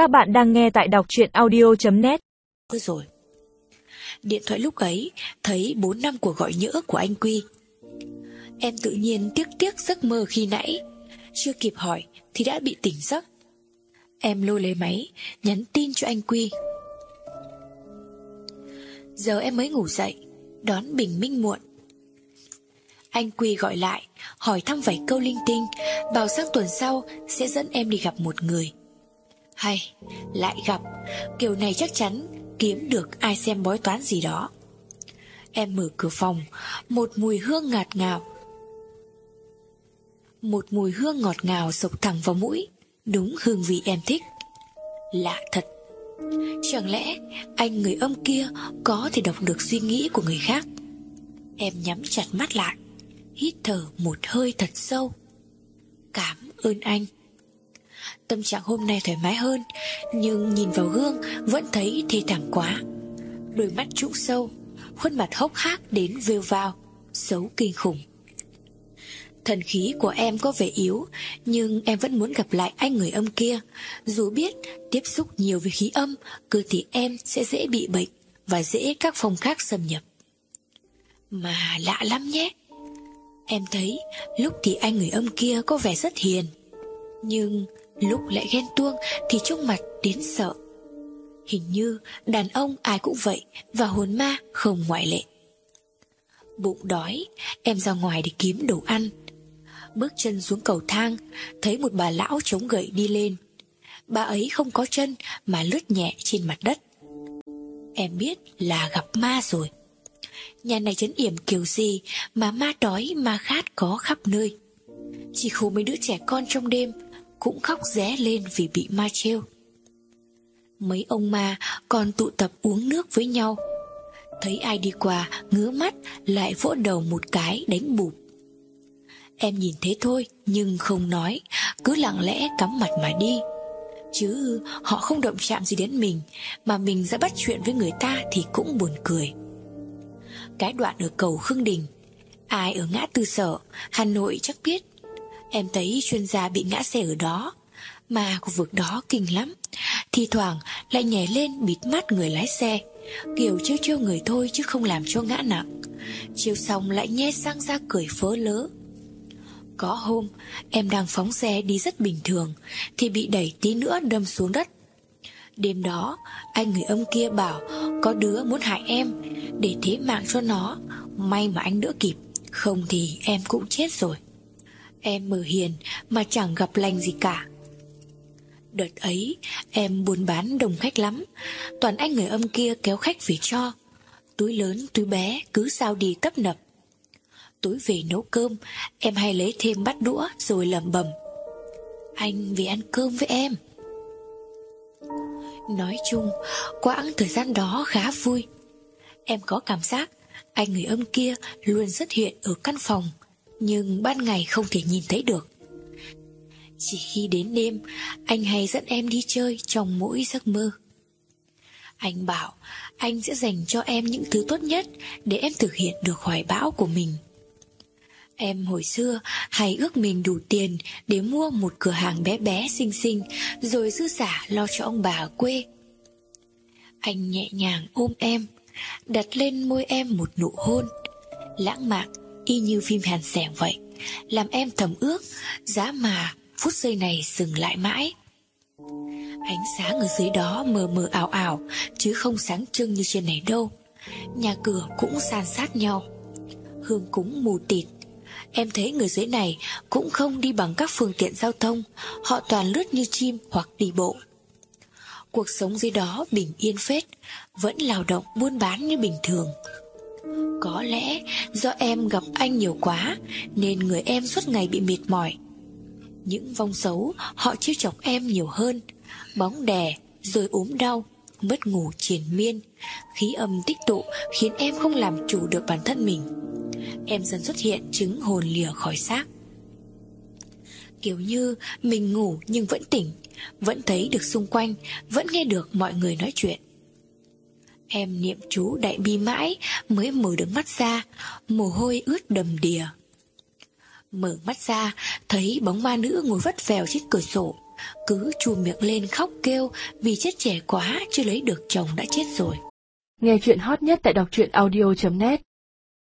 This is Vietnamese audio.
Các bạn đang nghe tại đọc chuyện audio.net Rồi. Điện thoại lúc ấy Thấy 4 năm cuộc gọi nhỡ của anh Quy. Em tự nhiên tiếc tiếc giấc mơ khi nãy. Chưa kịp hỏi Thì đã bị tỉnh giấc. Em lôi lấy máy, Nhắn tin cho anh Quy. Giờ em mới ngủ dậy, Đón bình minh muộn. Anh Quy gọi lại, Hỏi thăm vài câu linh tinh, Bảo sang tuần sau Sẽ dẫn em đi gặp một người hay, lại gặp. Kiểu này chắc chắn kiếm được ai xem bói toán gì đó. Em mở cửa phòng, Một mùi hương ngạt ngào. Một mùi hương ngọt ngào sộc thẳng vào mũi. Đúng hương vị em thích. Lạ thật. Chẳng lẽ anh người âm kia Có thể đọc được suy nghĩ của người khác? Em nhắm chặt mắt lại, Hít thở một hơi thật sâu. Cảm ơn anh. Tâm trạng hôm nay thoải mái hơn. Nhưng nhìn vào gương, Vẫn thấy thê thảm quá. Đôi mắt trũng sâu, Khuôn mặt hốc hác đến vêu vào Xấu kinh khủng. Thần khí của em có vẻ yếu, Nhưng em vẫn muốn gặp lại anh người âm kia. Dù biết tiếp xúc nhiều với khí âm, Cơ thể em sẽ dễ bị bệnh Và dễ các phòng khác xâm nhập. Mà lạ lắm nhé. Em thấy lúc thì anh người âm kia có vẻ rất hiền, Nhưng Lúc lại ghen tuông Thì trông mặt đến sợ. Hình như đàn ông ai cũng vậy Và hồn ma không ngoại lệ. Bụng đói, Em ra ngoài để kiếm đồ ăn. Bước chân xuống cầu thang, Thấy một bà lão chống gậy đi lên. Bà ấy không có chân Mà lướt nhẹ trên mặt đất. Em biết là gặp ma rồi. Nhà này chấn yểm kiểu gì Mà ma đói, ma khát có khắp nơi. Chỉ khổ mấy đứa trẻ con trong đêm cũng khóc ré lên vì bị ma trêu. Mấy ông ma còn tụ tập uống nước với nhau. Thấy ai đi qua ngứa mắt lại vỗ đầu một cái đánh bụp. Em nhìn thế thôi nhưng không nói, cứ lặng lẽ cắm mặt mà đi. Chứ họ không động chạm gì đến mình Mà mình ra bắt chuyện với người ta thì cũng buồn cười Cái đoạn ở cầu Khương Đình Ai ở ngã tư sở Hà Nội chắc biết Em thấy chuyên gia bị ngã xe ở đó, Mà khu vực đó kinh lắm. Thì thoảng lại nhảy lên bịt mắt người lái xe, Kiểu chiêu chiêu người thôi chứ không làm cho ngã nặng. Chiêu xong lại nhe sang ra cười phớ lớ. Có hôm, em đang phóng xe đi rất bình thường, Thì bị đẩy tí nữa đâm xuống đất. Đêm đó, anh người âm kia bảo Có đứa muốn hại em, Để thế mạng cho nó, May mà anh đỡ kịp, Không thì em cũng chết rồi. Em mở hiền mà chẳng gặp lành gì cả. Đợt ấy, em buôn bán đồng khách lắm. Toàn anh người âm kia kéo khách về cho. Túi lớn, túi bé cứ sao đi tấp nập. Tối về nấu cơm, Em hay lấy thêm bát đũa rồi lẩm bẩm. Anh về ăn cơm với em. Nói chung Quãng thời gian đó khá vui. Em có cảm giác Anh người âm kia luôn xuất hiện ở căn phòng nhưng ban ngày không thể nhìn thấy được. Chỉ khi đến đêm, anh hay dẫn em đi chơi trong mỗi giấc mơ. Anh bảo anh sẽ dành cho em những thứ tốt nhất để em thực hiện được hoài bão của mình. Em hồi xưa hay ước mình đủ tiền để mua một cửa hàng bé bé xinh xinh rồi dư giả lo cho ông bà ở quê. Anh nhẹ nhàng ôm em, đặt lên môi em một nụ hôn, lãng mạn y như phim hàn sẻng vậy, làm em thầm ước, giá mà phút giây này dừng lại mãi. Ánh sáng ở dưới đó mờ mờ ảo ảo, chứ không sáng trưng như trên này đâu. Nhà cửa cũng san sát nhau. Hương cúng mù tịt. Em thấy người dưới này cũng không đi bằng các phương tiện giao thông, họ toàn lướt như chim hoặc đi bộ. Cuộc sống dưới đó bình yên phết, vẫn lao động buôn bán như bình thường. Có lẽ do em gặp anh nhiều quá, Nên người em suốt ngày bị mệt mỏi. Những vong xấu Họ chiêu chọc em nhiều hơn, Bóng đè Rồi ốm đau, Mất ngủ triền miên. Khí âm tích tụ Khiến em không làm chủ được bản thân mình. Em dần xuất hiện chứng hồn lìa khỏi xác. Kiểu như mình ngủ nhưng vẫn tỉnh, Vẫn thấy được xung quanh, Vẫn nghe được mọi người nói chuyện. Em niệm chú đại bi mãi mới mở được mắt ra, mồ hôi ướt đầm đìa. Mở mắt ra, thấy bóng ma nữ ngồi vất vèo trên cửa sổ, Cứ chu miệng lên khóc kêu Vì chết trẻ quá chưa lấy được chồng đã chết rồi. Nghe chuyện hot nhất tại đọc truyện audio.net